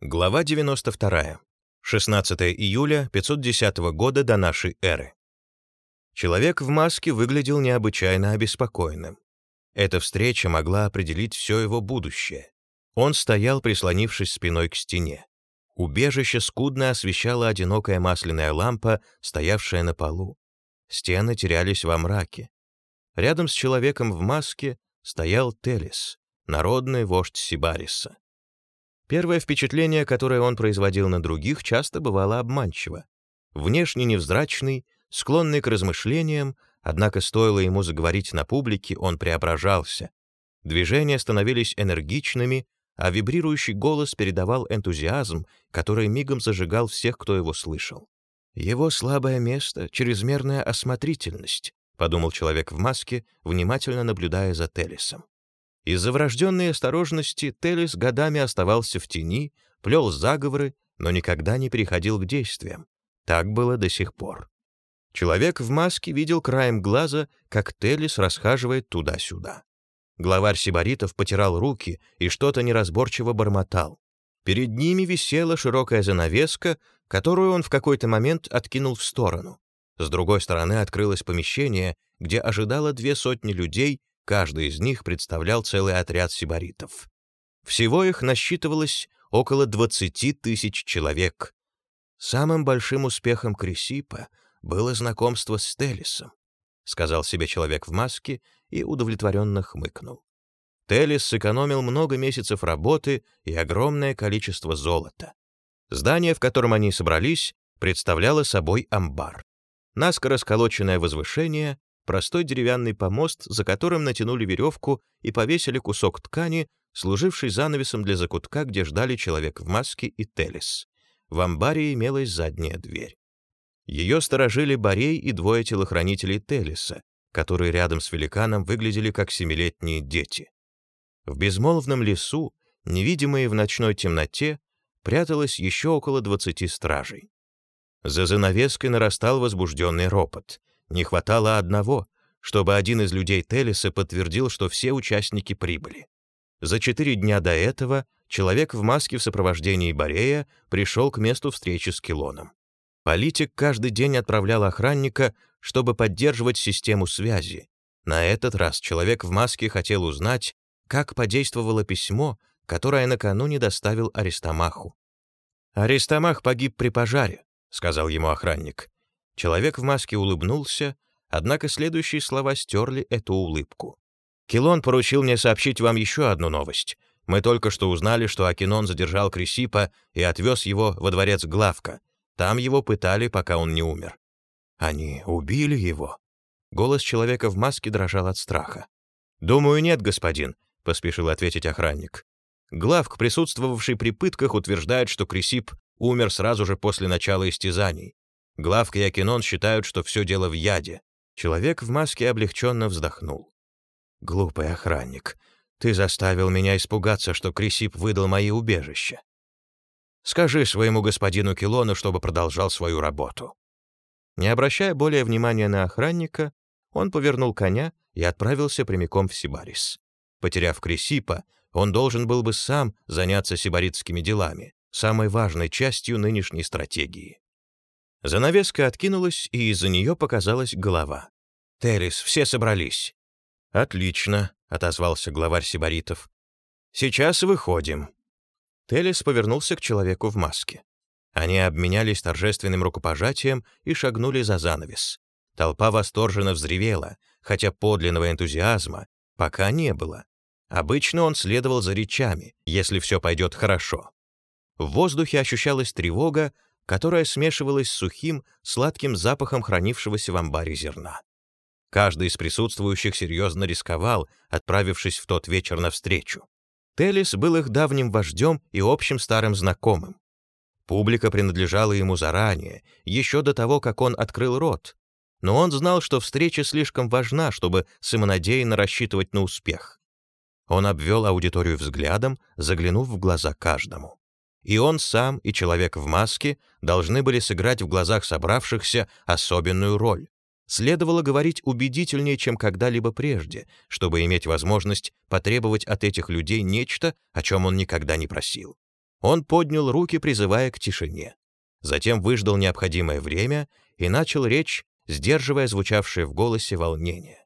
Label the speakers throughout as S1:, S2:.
S1: Глава 92. 16 июля 510 года до нашей эры. Человек в маске выглядел необычайно обеспокоенным. Эта встреча могла определить все его будущее. Он стоял, прислонившись спиной к стене. Убежище скудно освещала одинокая масляная лампа, стоявшая на полу. Стены терялись во мраке. Рядом с человеком в маске стоял Телес, народный вождь Сибариса. Первое впечатление, которое он производил на других, часто бывало обманчиво. Внешне невзрачный, склонный к размышлениям, однако стоило ему заговорить на публике, он преображался. Движения становились энергичными, а вибрирующий голос передавал энтузиазм, который мигом зажигал всех, кто его слышал. Его слабое место — чрезмерная осмотрительность, подумал человек в маске, внимательно наблюдая за Телесом. Из-за врожденной осторожности Телес годами оставался в тени, плел заговоры, но никогда не переходил к действиям. Так было до сих пор. Человек в маске видел краем глаза, как Телес расхаживает туда-сюда. Главарь сибаритов потирал руки и что-то неразборчиво бормотал. Перед ними висела широкая занавеска, которую он в какой-то момент откинул в сторону. С другой стороны открылось помещение, где ожидало две сотни людей Каждый из них представлял целый отряд сибаритов. Всего их насчитывалось около 20 тысяч человек. Самым большим успехом Крисипа было знакомство с Телисом, сказал себе человек в маске и удовлетворенно хмыкнул. Телис сэкономил много месяцев работы и огромное количество золота. Здание, в котором они собрались, представляло собой амбар. Наскоро сколоченное возвышение простой деревянный помост, за которым натянули веревку и повесили кусок ткани, служивший занавесом для закутка, где ждали человек в маске и Телес. В амбаре имелась задняя дверь. Ее сторожили Борей и двое телохранителей Телеса, которые рядом с великаном выглядели как семилетние дети. В безмолвном лесу, невидимые в ночной темноте, пряталось еще около двадцати стражей. За занавеской нарастал возбужденный ропот. Не хватало одного, чтобы один из людей Телеса подтвердил, что все участники прибыли. За четыре дня до этого человек в маске в сопровождении Борея пришел к месту встречи с Килоном. Политик каждый день отправлял охранника, чтобы поддерживать систему связи. На этот раз человек в маске хотел узнать, как подействовало письмо, которое накануне доставил Аристомаху. «Аристомах погиб при пожаре», — сказал ему охранник. Человек в маске улыбнулся, однако следующие слова стерли эту улыбку. «Килон поручил мне сообщить вам еще одну новость. Мы только что узнали, что Акинон задержал Крисипа и отвез его во дворец Главка. Там его пытали, пока он не умер. Они убили его?» Голос человека в маске дрожал от страха. «Думаю, нет, господин», — поспешил ответить охранник. Главк, присутствовавший при пытках, утверждает, что Крисип умер сразу же после начала истязаний. Главка и Акинон считают, что все дело в яде. Человек в маске облегченно вздохнул. «Глупый охранник, ты заставил меня испугаться, что Крисип выдал мои убежища. Скажи своему господину Килону, чтобы продолжал свою работу». Не обращая более внимания на охранника, он повернул коня и отправился прямиком в Сибарис. Потеряв Крисипа, он должен был бы сам заняться сибаритскими делами, самой важной частью нынешней стратегии. Занавеска откинулась, и из-за нее показалась голова. «Террис, все собрались». «Отлично», — отозвался главарь сибаритов. «Сейчас выходим». Телес повернулся к человеку в маске. Они обменялись торжественным рукопожатием и шагнули за занавес. Толпа восторженно взревела, хотя подлинного энтузиазма пока не было. Обычно он следовал за речами, если все пойдет хорошо. В воздухе ощущалась тревога, которая смешивалась с сухим, сладким запахом хранившегося в амбаре зерна. Каждый из присутствующих серьезно рисковал, отправившись в тот вечер навстречу. Телис был их давним вождем и общим старым знакомым. Публика принадлежала ему заранее, еще до того, как он открыл рот. Но он знал, что встреча слишком важна, чтобы самонадеянно рассчитывать на успех. Он обвел аудиторию взглядом, заглянув в глаза каждому. И он сам, и человек в маске должны были сыграть в глазах собравшихся особенную роль. Следовало говорить убедительнее, чем когда-либо прежде, чтобы иметь возможность потребовать от этих людей нечто, о чем он никогда не просил. Он поднял руки, призывая к тишине. Затем выждал необходимое время и начал речь, сдерживая звучавшее в голосе волнение.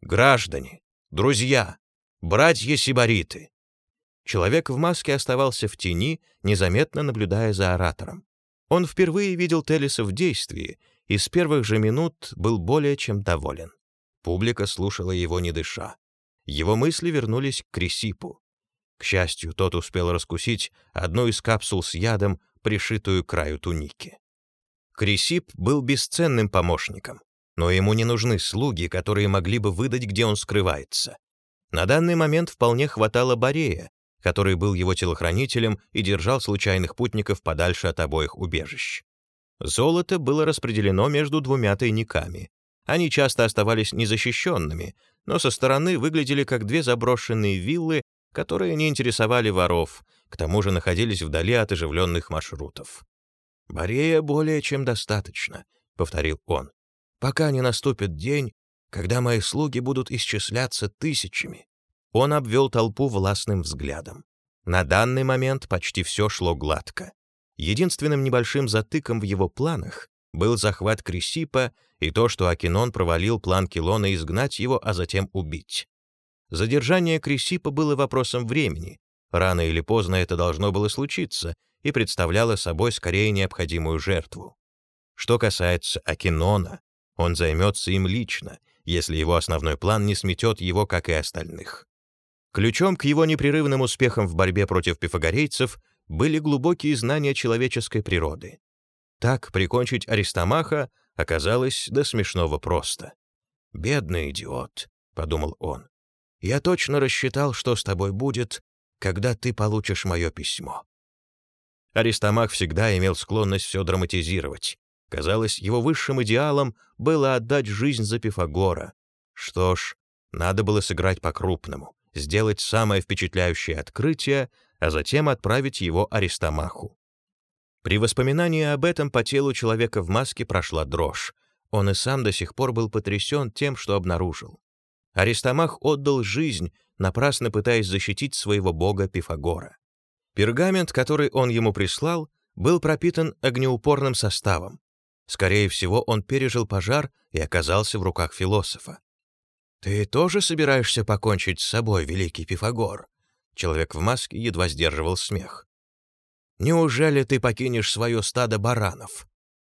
S1: «Граждане, друзья, братья-сибариты!» Человек в маске оставался в тени, незаметно наблюдая за оратором. Он впервые видел Телиса в действии и с первых же минут был более чем доволен. Публика слушала его не дыша. Его мысли вернулись к Крисипу. К счастью, тот успел раскусить одну из капсул с ядом, пришитую к краю туники. Крисип был бесценным помощником, но ему не нужны слуги, которые могли бы выдать, где он скрывается. На данный момент вполне хватало Борея, который был его телохранителем и держал случайных путников подальше от обоих убежищ. Золото было распределено между двумя тайниками. Они часто оставались незащищенными, но со стороны выглядели как две заброшенные виллы, которые не интересовали воров, к тому же находились вдали от оживленных маршрутов. «Борея более чем достаточно», — повторил он, «пока не наступит день, когда мои слуги будут исчисляться тысячами». Он обвел толпу властным взглядом. На данный момент почти все шло гладко. Единственным небольшим затыком в его планах был захват Крисипа и то, что Акинон провалил план Килона изгнать его, а затем убить. Задержание Крисипа было вопросом времени. Рано или поздно это должно было случиться и представляло собой скорее необходимую жертву. Что касается Акинона, он займется им лично, если его основной план не сметет его, как и остальных. Ключом к его непрерывным успехам в борьбе против пифагорейцев были глубокие знания человеческой природы. Так прикончить Аристомаха оказалось до смешного просто. «Бедный идиот», — подумал он. «Я точно рассчитал, что с тобой будет, когда ты получишь мое письмо». Аристомах всегда имел склонность все драматизировать. Казалось, его высшим идеалом было отдать жизнь за Пифагора. Что ж, надо было сыграть по-крупному сделать самое впечатляющее открытие, а затем отправить его Аристомаху. При воспоминании об этом по телу человека в маске прошла дрожь. Он и сам до сих пор был потрясен тем, что обнаружил. Аристомах отдал жизнь, напрасно пытаясь защитить своего бога Пифагора. Пергамент, который он ему прислал, был пропитан огнеупорным составом. Скорее всего, он пережил пожар и оказался в руках философа. «Ты тоже собираешься покончить с собой, великий Пифагор?» Человек в маске едва сдерживал смех. «Неужели ты покинешь свое стадо баранов?»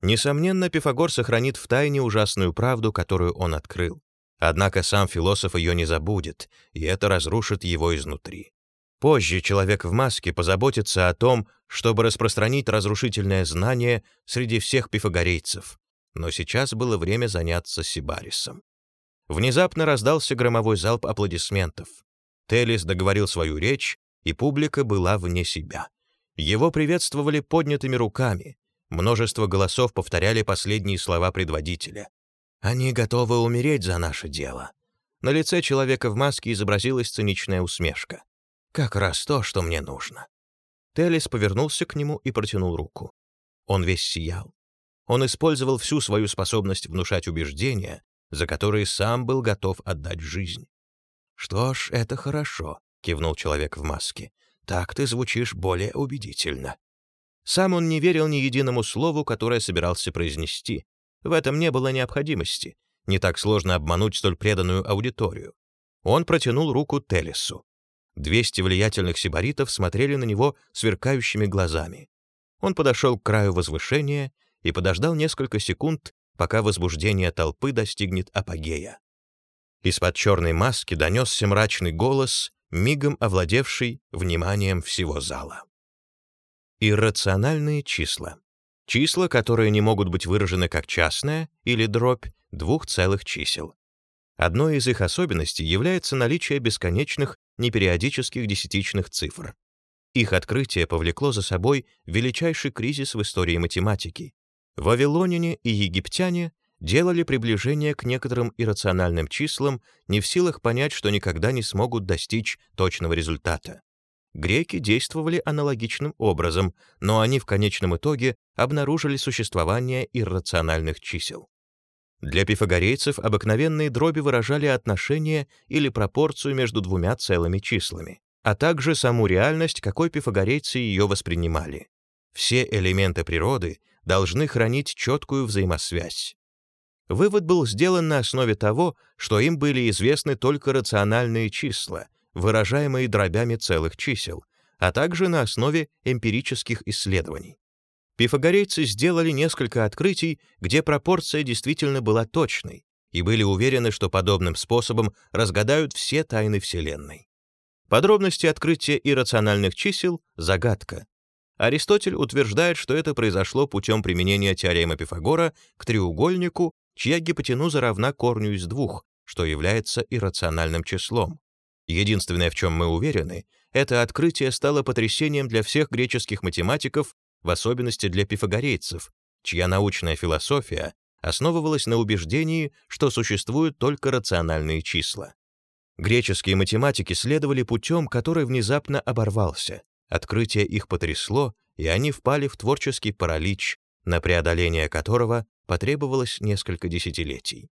S1: Несомненно, Пифагор сохранит в тайне ужасную правду, которую он открыл. Однако сам философ ее не забудет, и это разрушит его изнутри. Позже человек в маске позаботится о том, чтобы распространить разрушительное знание среди всех пифагорейцев. Но сейчас было время заняться Сибарисом. Внезапно раздался громовой залп аплодисментов. Телис договорил свою речь, и публика была вне себя. Его приветствовали поднятыми руками. Множество голосов повторяли последние слова предводителя. «Они готовы умереть за наше дело». На лице человека в маске изобразилась циничная усмешка. «Как раз то, что мне нужно». Телис повернулся к нему и протянул руку. Он весь сиял. Он использовал всю свою способность внушать убеждения, за которые сам был готов отдать жизнь. «Что ж, это хорошо», — кивнул человек в маске. «Так ты звучишь более убедительно». Сам он не верил ни единому слову, которое собирался произнести. В этом не было необходимости. Не так сложно обмануть столь преданную аудиторию. Он протянул руку Телесу. Двести влиятельных сибаритов смотрели на него сверкающими глазами. Он подошел к краю возвышения и подождал несколько секунд, пока возбуждение толпы достигнет апогея. Из-под черной маски донесся мрачный голос, мигом овладевший вниманием всего зала. Иррациональные числа. Числа, которые не могут быть выражены как частная или дробь двух целых чисел. Одной из их особенностей является наличие бесконечных непериодических десятичных цифр. Их открытие повлекло за собой величайший кризис в истории математики, Вавилоняне и египтяне делали приближение к некоторым иррациональным числам, не в силах понять, что никогда не смогут достичь точного результата. Греки действовали аналогичным образом, но они в конечном итоге обнаружили существование иррациональных чисел. Для пифагорейцев обыкновенные дроби выражали отношение или пропорцию между двумя целыми числами. а также саму реальность, какой пифагорейцы ее воспринимали. Все элементы природы должны хранить четкую взаимосвязь. Вывод был сделан на основе того, что им были известны только рациональные числа, выражаемые дробями целых чисел, а также на основе эмпирических исследований. Пифагорейцы сделали несколько открытий, где пропорция действительно была точной, и были уверены, что подобным способом разгадают все тайны Вселенной. Подробности открытия иррациональных чисел — загадка. Аристотель утверждает, что это произошло путем применения теоремы Пифагора к треугольнику, чья гипотенуза равна корню из двух, что является иррациональным числом. Единственное, в чем мы уверены, это открытие стало потрясением для всех греческих математиков в особенности для пифагорейцев, чья научная философия основывалась на убеждении, что существуют только рациональные числа. Греческие математики следовали путем, который внезапно оборвался. Открытие их потрясло, и они впали в творческий паралич, на преодоление которого потребовалось несколько десятилетий.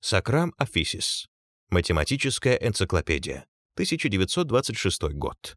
S1: Сакрам Афисис. Математическая энциклопедия. 1926 год.